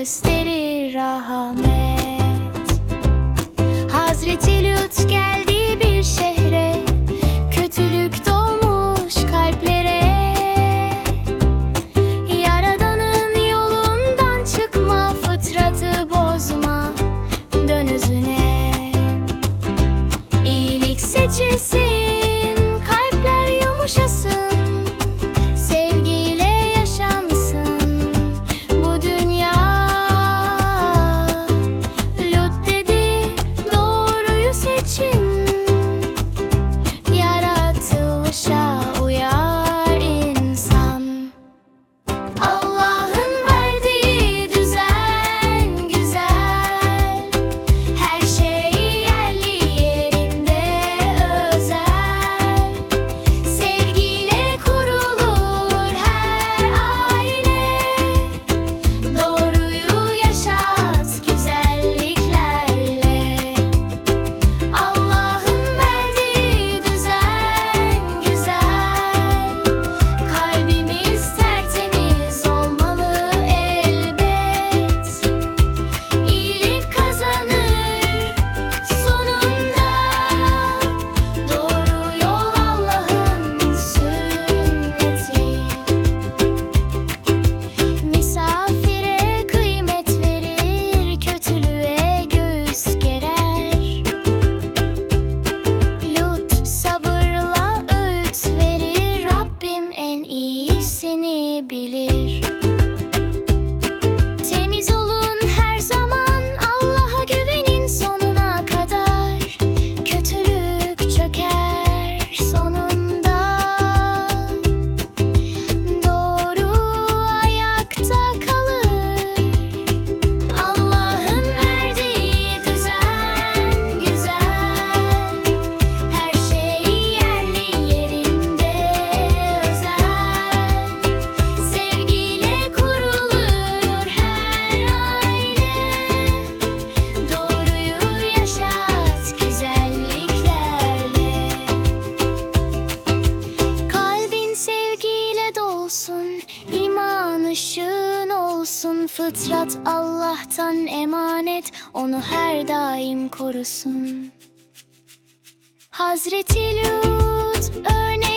gösterir rahmet Hazreti Lüt geldi bir şehre Kötülük dolmuş kalplere. Yaradanın yolundan çıkma Fıtratı bozma dön özüne. İyilik seçilsin Kalpler yumuşasın. iyi seni bilir. dolsun iman ışığın olsun. Fıtrat Allah'tan emanet Onu her daim korusun. Hazreti Lut örnek